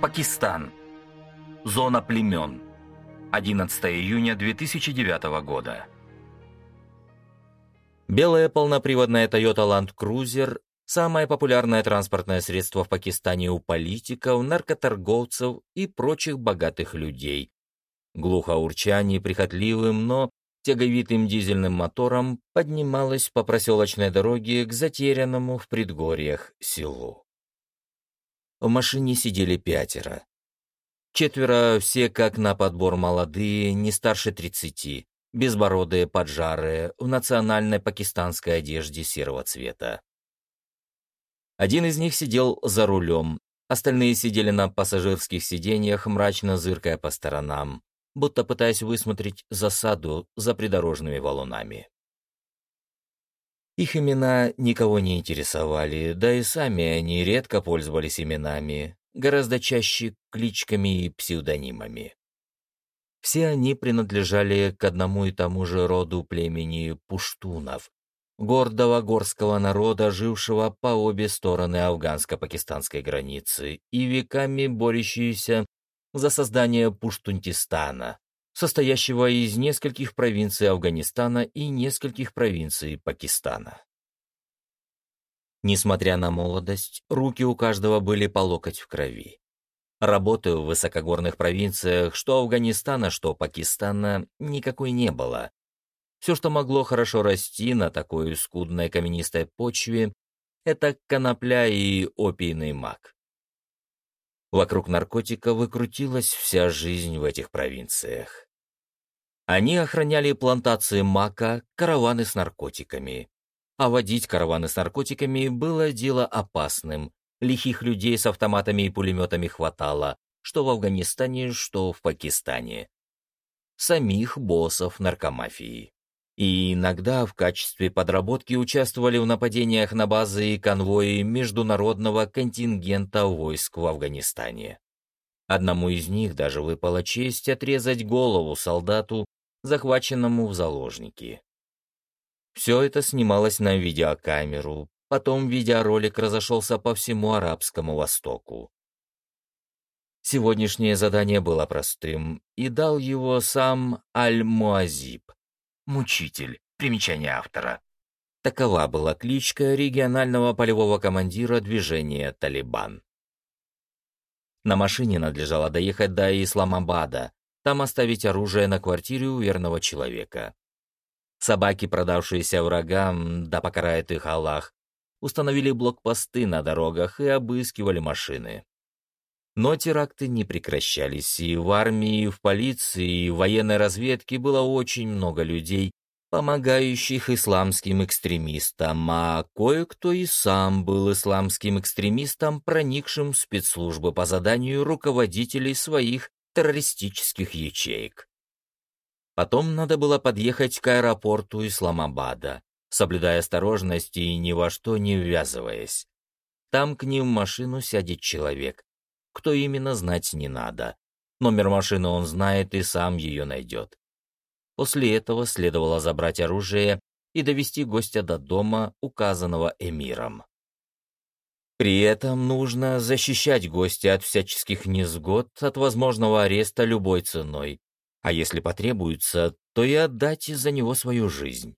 Пакистан. Зона племен. 11 июня 2009 года. Белая полноприводная Toyota Land Cruiser – самое популярное транспортное средство в Пакистане у политиков, наркоторговцев и прочих богатых людей. Глухо урча неприхотливым, но тяговитым дизельным мотором поднималась по проселочной дороге к затерянному в предгорьях селу. В машине сидели пятеро. Четверо все как на подбор молодые, не старше тридцати безбородые поджарые, в национальной пакистанской одежде серого цвета. Один из них сидел за рулем, остальные сидели на пассажирских сиденьях, мрачно зыркая по сторонам, будто пытаясь высмотреть засаду за придорожными валунами. Их имена никого не интересовали, да и сами они редко пользовались именами, гораздо чаще кличками и псевдонимами. Все они принадлежали к одному и тому же роду племени пуштунов, гордого горского народа, жившего по обе стороны афганско-пакистанской границы и веками борющиеся за создание Пуштунтистана, состоящего из нескольких провинций Афганистана и нескольких провинций Пакистана. Несмотря на молодость, руки у каждого были по локоть в крови. Работы в высокогорных провинциях, что Афганистана, что Пакистана, никакой не было. Все, что могло хорошо расти на такой скудной каменистой почве, это конопля и опийный мак. Вокруг наркотика выкрутилась вся жизнь в этих провинциях. Они охраняли плантации мака, караваны с наркотиками. А водить караваны с наркотиками было дело опасным, Лихих людей с автоматами и пулеметами хватало, что в Афганистане, что в Пакистане. Самих боссов наркомафии. И иногда в качестве подработки участвовали в нападениях на базы и конвои международного контингента войск в Афганистане. Одному из них даже выпала честь отрезать голову солдату, захваченному в заложники. Все это снималось на видеокамеру, Потом видеоролик разошелся по всему Арабскому Востоку. Сегодняшнее задание было простым, и дал его сам Аль-Муазиб, мучитель, примечание автора. Такова была кличка регионального полевого командира движения «Талибан». На машине надлежало доехать до Исламабада, там оставить оружие на квартире у верного человека. Собаки, продавшиеся врагам, да покарает их Аллах, установили блокпосты на дорогах и обыскивали машины. Но теракты не прекращались, и в армии, и в полиции, и в военной разведке было очень много людей, помогающих исламским экстремистам, а кое-кто и сам был исламским экстремистом, проникшим в спецслужбы по заданию руководителей своих террористических ячеек. Потом надо было подъехать к аэропорту Исламабада соблюдая осторожность и ни во что не ввязываясь. Там к ним в машину сядет человек. Кто именно, знать не надо. Номер машины он знает и сам ее найдет. После этого следовало забрать оружие и довести гостя до дома, указанного эмиром. При этом нужно защищать гостя от всяческих несгод, от возможного ареста любой ценой, а если потребуется, то и отдать из-за него свою жизнь.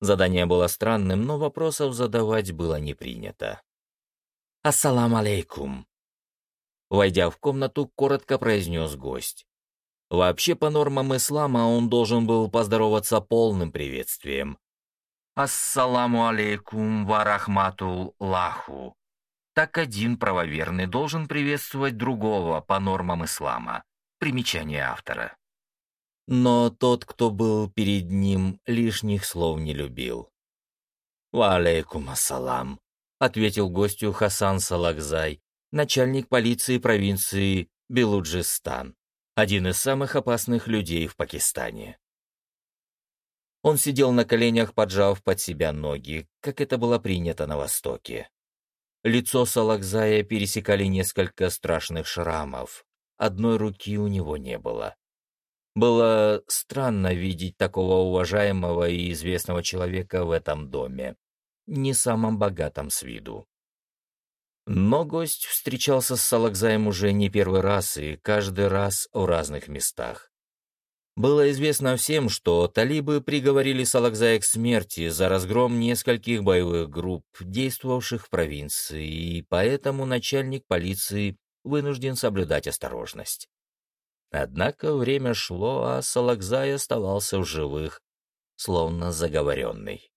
Задание было странным, но вопросов задавать было не принято. «Ассалам алейкум!» Войдя в комнату, коротко произнес гость. Вообще, по нормам ислама, он должен был поздороваться полным приветствием. «Ассаламу алейкум варахматул лаху!» Так один правоверный должен приветствовать другого по нормам ислама. Примечание автора. Но тот, кто был перед ним, лишних слов не любил. «Валейкум ассалам», — ответил гостю Хасан Салакзай, начальник полиции провинции Белуджистан, один из самых опасных людей в Пакистане. Он сидел на коленях, поджав под себя ноги, как это было принято на Востоке. Лицо Салакзая пересекали несколько страшных шрамов. Одной руки у него не было. Было странно видеть такого уважаемого и известного человека в этом доме, не самом богатом с виду. Но гость встречался с Салакзаем уже не первый раз и каждый раз в разных местах. Было известно всем, что талибы приговорили Салакзая к смерти за разгром нескольких боевых групп, действовавших в провинции, и поэтому начальник полиции вынужден соблюдать осторожность. Однако время шло, а Салакзай оставался в живых, словно заговоренный.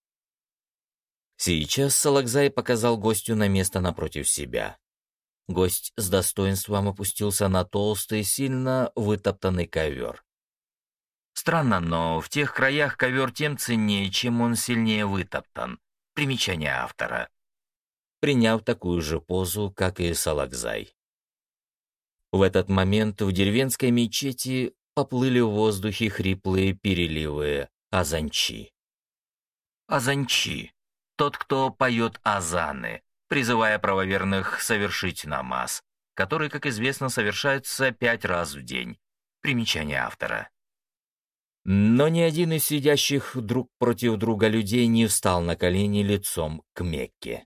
Сейчас Салакзай показал гостю на место напротив себя. Гость с достоинством опустился на толстый, сильно вытоптанный ковер. Странно, но в тех краях ковер тем ценнее, чем он сильнее вытоптан. Примечание автора. Приняв такую же позу, как и Салакзай. В этот момент в деревенской мечети поплыли в воздухе хриплые переливы азанчи. Азанчи — тот, кто поет азаны, призывая правоверных совершить намаз, который, как известно, совершается пять раз в день. Примечание автора. Но ни один из сидящих друг против друга людей не встал на колени лицом к Мекке.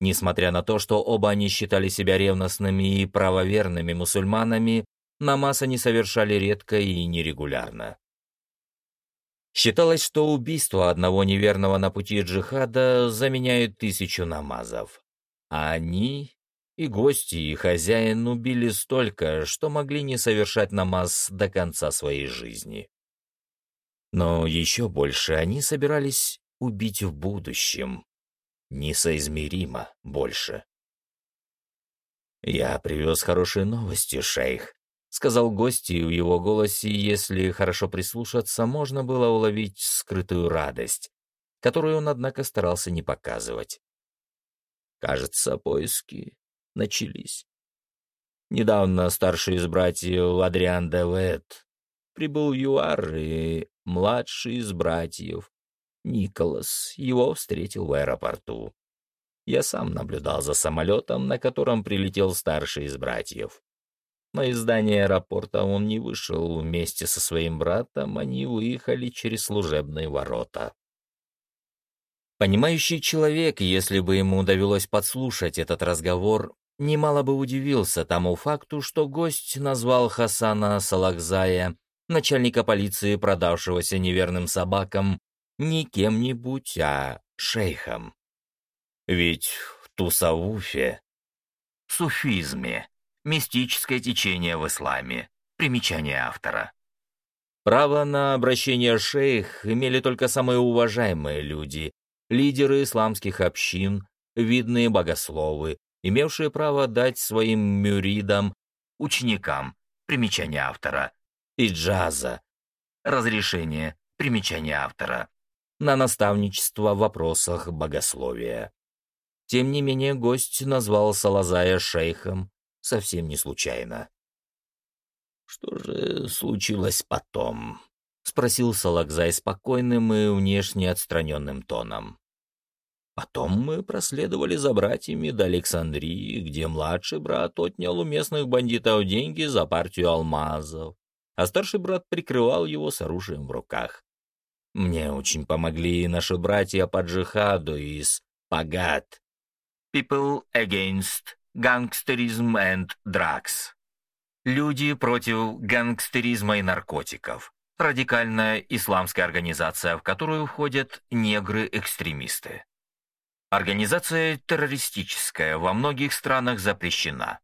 Несмотря на то, что оба они считали себя ревностными и правоверными мусульманами, намаз они совершали редко и нерегулярно. Считалось, что убийство одного неверного на пути джихада заменяет тысячу намазов. А они, и гости, и хозяин убили столько, что могли не совершать намаз до конца своей жизни. Но еще больше они собирались убить в будущем. Несоизмеримо больше. «Я привез хорошие новости, шейх», — сказал гость, и в его голосе, если хорошо прислушаться, можно было уловить скрытую радость, которую он, однако, старался не показывать. Кажется, поиски начались. Недавно старший из братьев Адриан Девет прибыл в ЮАР и младший из братьев, Николас, его встретил в аэропорту. Я сам наблюдал за самолетом, на котором прилетел старший из братьев. Но из здания аэропорта он не вышел вместе со своим братом, они выехали через служебные ворота. Понимающий человек, если бы ему довелось подслушать этот разговор, немало бы удивился тому факту, что гость назвал Хасана Салахзая начальника полиции, продавшегося неверным собакам, не кем-нибудь, а шейхом. Ведь в Тусауфе... Суфизме. Мистическое течение в исламе. Примечание автора. Право на обращение шейх имели только самые уважаемые люди, лидеры исламских общин, видные богословы, имевшие право дать своим мюридам, ученикам, примечание автора, и джаза. Разрешение. Примечание автора. На наставничество в вопросах богословия. Тем не менее, гость назвал Салазая шейхом совсем не случайно. «Что же случилось потом?» — спросил Салакзай спокойным и внешне отстраненным тоном. Потом мы проследовали за братьями до Александрии, где младший брат отнял у местных бандитов деньги за партию алмазов а старший брат прикрывал его с оружием в руках. Мне очень помогли наши братья по джихаду из Пагат. People Against Gangsterism and Drugs. Люди против гангстеризма и наркотиков. Радикальная исламская организация, в которую входят негры-экстремисты. Организация террористическая, во многих странах запрещена.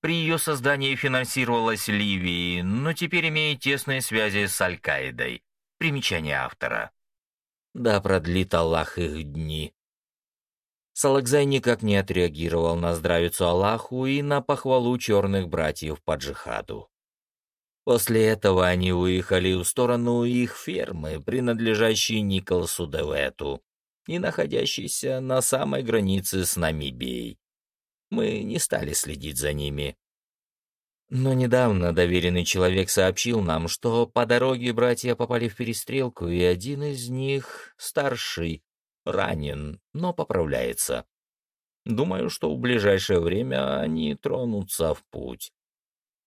При ее создании финансировалась Ливией, но теперь имеет тесные связи с Аль-Каидой. Примечание автора. Да продлит Аллах их дни. Салакзай никак не отреагировал на здравицу Аллаху и на похвалу черных братьев по джихаду. После этого они выехали в сторону их фермы, принадлежащей Николасу Девету и находящейся на самой границе с Намибией. Мы не стали следить за ними. Но недавно доверенный человек сообщил нам, что по дороге братья попали в перестрелку, и один из них, старший, ранен, но поправляется. Думаю, что в ближайшее время они тронутся в путь.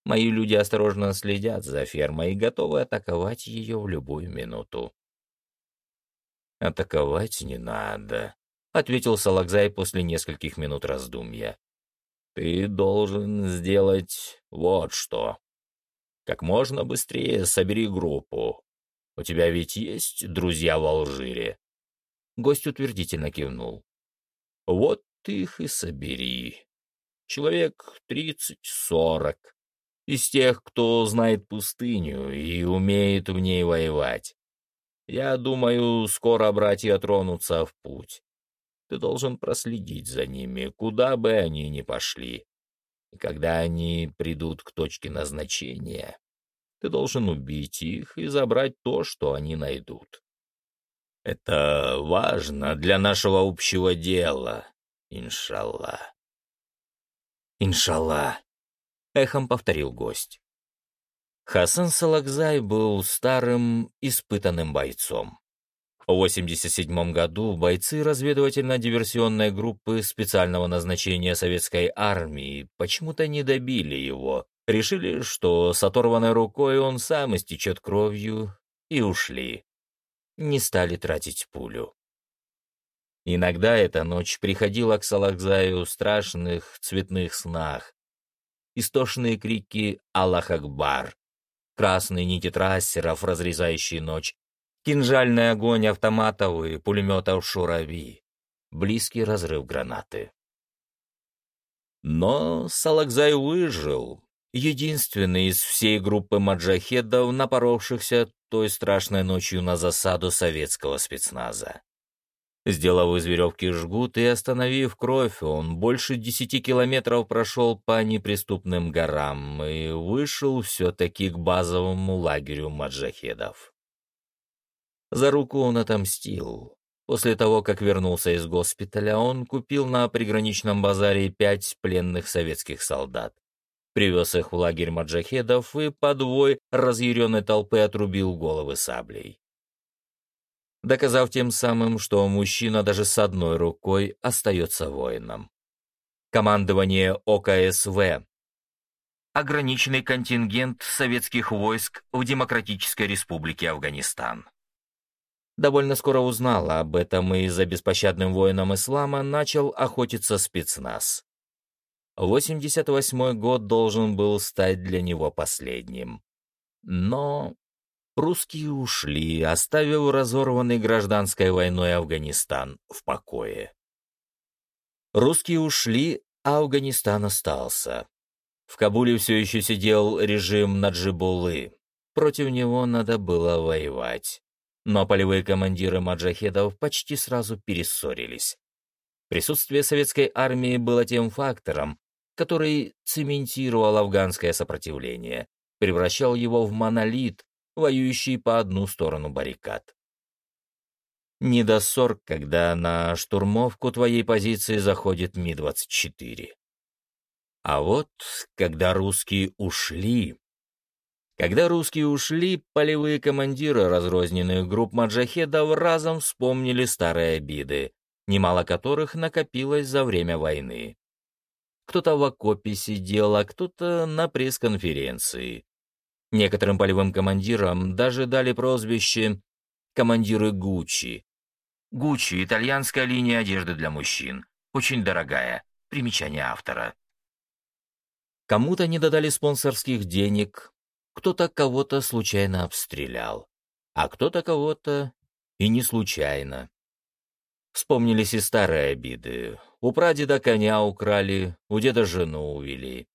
Мои люди осторожно следят за фермой и готовы атаковать ее в любую минуту. «Атаковать не надо», — ответил Салакзай после нескольких минут раздумья. «Ты должен сделать вот что. Как можно быстрее собери группу. У тебя ведь есть друзья в Алжире?» Гость утвердительно кивнул. «Вот ты их и собери. Человек тридцать-сорок. Из тех, кто знает пустыню и умеет в ней воевать. Я думаю, скоро братья тронутся в путь. Ты должен проследить за ними, куда бы они ни пошли. И когда они придут к точке назначения, ты должен убить их и забрать то, что они найдут. Это важно для нашего общего дела, иншалла. Иншалла, эхом повторил гость. Хасан Салакзай был старым, испытанным бойцом. В 1987 году бойцы разведывательно-диверсионной группы специального назначения советской армии почему-то не добили его, решили, что с оторванной рукой он сам истечет кровью, и ушли. Не стали тратить пулю. Иногда эта ночь приходила к Салахзаю в страшных цветных снах. Истошные крики «Аллах Акбар!» красные нити трассеров, разрезающие ночь, кинжальный огонь автоматов и пулеметов «Шурави», близкий разрыв гранаты. Но Салакзай выжил, единственный из всей группы маджахедов, напоровшихся той страшной ночью на засаду советского спецназа. Сделав из веревки жгут и остановив кровь, он больше десяти километров прошел по неприступным горам и вышел все-таки к базовому лагерю маджахедов. За руку он отомстил. После того, как вернулся из госпиталя, он купил на приграничном базаре пять пленных советских солдат. Привез их в лагерь маджахедов и подвой разъяренной толпы отрубил головы саблей доказав тем самым, что мужчина даже с одной рукой остается воином. Командование ОКСВ. Ограниченный контингент советских войск в Демократической Республике Афганистан. Довольно скоро узнал об этом и за беспощадным воином ислама начал охотиться спецназ. 88 год должен был стать для него последним. Но русские ушли, оставив разорванный гражданской войной Афганистан в покое. Русские ушли, а Афганистан остался. В Кабуле все еще сидел режим Наджибулы. Против него надо было воевать. Но полевые командиры маджахедов почти сразу перессорились. Присутствие советской армии было тем фактором, который цементировал афганское сопротивление, превращал его в монолит, воюющий по одну сторону баррикад. Не до ссор, когда на штурмовку твоей позиции заходит Ми-24. А вот, когда русские ушли... Когда русские ушли, полевые командиры разрозненных групп маджахедов разом вспомнили старые обиды, немало которых накопилось за время войны. Кто-то в окопе сидел, а кто-то на пресс-конференции. Некоторым полевым командирам даже дали прозвище «командиры Гуччи». Гуччи — итальянская линия одежды для мужчин. Очень дорогая. Примечание автора. Кому-то не додали спонсорских денег, кто-то кого-то случайно обстрелял, а кто-то кого-то и не случайно. Вспомнились и старые обиды. У прадеда коня украли, у деда жену увели.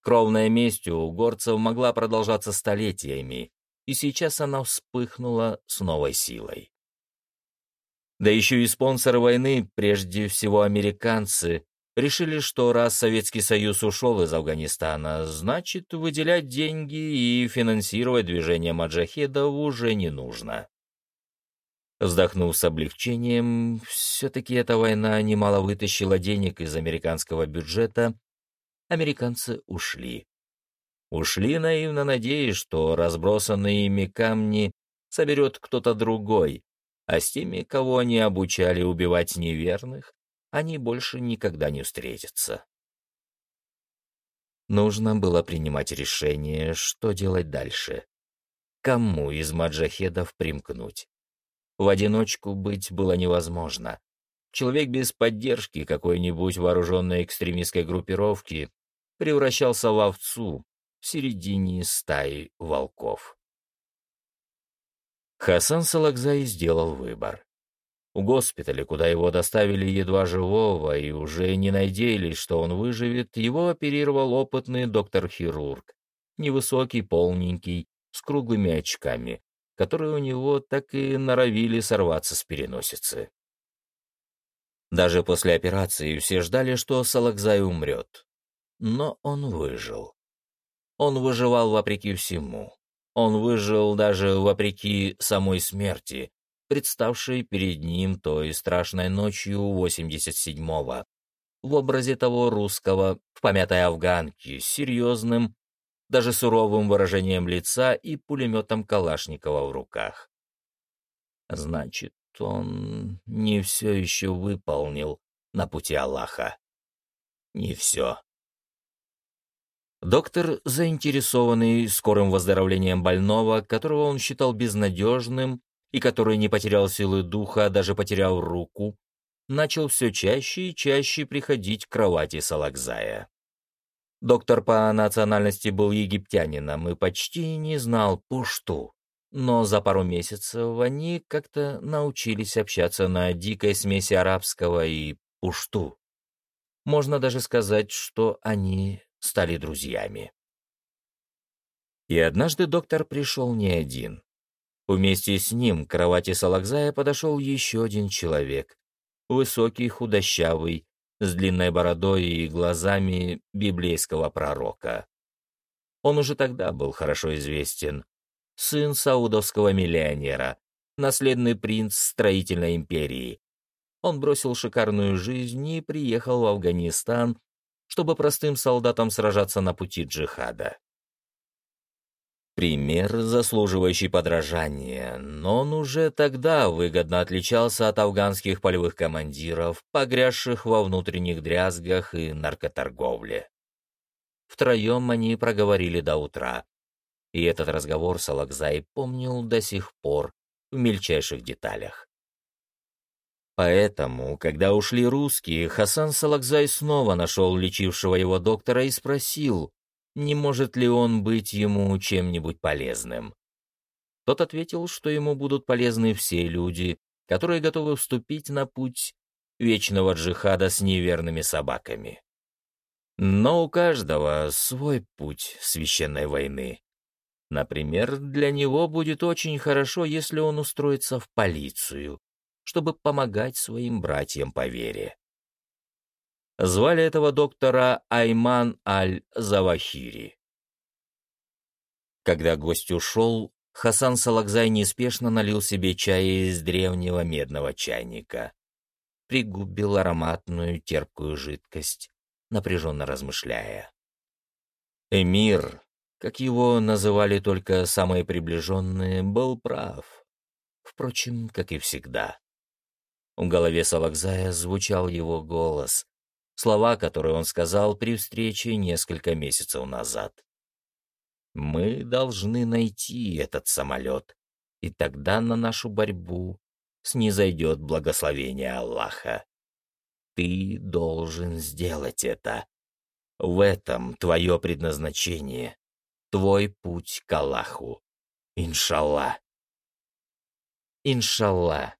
Кровная месть у горцев могла продолжаться столетиями, и сейчас она вспыхнула с новой силой. Да еще и спонсоры войны, прежде всего американцы, решили, что раз Советский Союз ушел из Афганистана, значит, выделять деньги и финансировать движение маджахедов уже не нужно. Вздохнув с облегчением, все-таки эта война немало вытащила денег из американского бюджета американцы ушли. Ушли, наивно надеясь, что разбросанные ими камни соберет кто-то другой, а с теми, кого они обучали убивать неверных, они больше никогда не встретятся. Нужно было принимать решение, что делать дальше. Кому из маджахедов примкнуть? В одиночку быть было невозможно. Человек без поддержки какой-нибудь вооруженной экстремистской группировки превращался в овцу в середине стаи волков. Хасан Салакзай сделал выбор. У госпиталя, куда его доставили едва живого и уже не надеялись, что он выживет, его оперировал опытный доктор-хирург, невысокий, полненький, с круглыми очками, которые у него так и норовили сорваться с переносицы. Даже после операции все ждали, что Салакзай умрет. Но он выжил. Он выживал вопреки всему. Он выжил даже вопреки самой смерти, представшей перед ним той страшной ночью 87-го, в образе того русского, в помятой афганке, с серьезным, даже суровым выражением лица и пулеметом Калашникова в руках. Значит, он не все еще выполнил на пути Аллаха. Не все. Доктор, заинтересованный скорым выздоровлением больного, которого он считал безнадежным и который не потерял силы духа, а даже потерял руку, начал все чаще и чаще приходить к кровати Салакзая. Доктор по национальности был египтянином и почти не знал пушту, но за пару месяцев они как-то научились общаться на дикой смеси арабского и пушту. Можно даже сказать, что они стали друзьями. И однажды доктор пришел не один. Вместе с ним к кровати Салакзая подошел еще один человек. Высокий, худощавый, с длинной бородой и глазами библейского пророка. Он уже тогда был хорошо известен. Сын саудовского миллионера, наследный принц строительной империи. Он бросил шикарную жизнь и приехал в Афганистан, чтобы простым солдатам сражаться на пути джихада. Пример, заслуживающий подражания, но он уже тогда выгодно отличался от афганских полевых командиров, погрязших во внутренних дрязгах и наркоторговле. Втроем они проговорили до утра, и этот разговор Салакзай помнил до сих пор в мельчайших деталях. Поэтому, когда ушли русские, Хасан Салакзай снова нашел лечившего его доктора и спросил, не может ли он быть ему чем-нибудь полезным. Тот ответил, что ему будут полезны все люди, которые готовы вступить на путь вечного джихада с неверными собаками. Но у каждого свой путь священной войны. Например, для него будет очень хорошо, если он устроится в полицию, чтобы помогать своим братьям по вере. Звали этого доктора Айман Аль-Завахири. Когда гость ушел, Хасан Салакзай неспешно налил себе чая из древнего медного чайника. Пригубил ароматную терпкую жидкость, напряженно размышляя. Эмир, как его называли только самые приближенные, был прав. Впрочем, как и всегда. В голове Салакзая звучал его голос, слова, которые он сказал при встрече несколько месяцев назад. «Мы должны найти этот самолет, и тогда на нашу борьбу снизойдет благословение Аллаха. Ты должен сделать это. В этом твое предназначение, твой путь к Аллаху. Иншаллах. Иншаллах.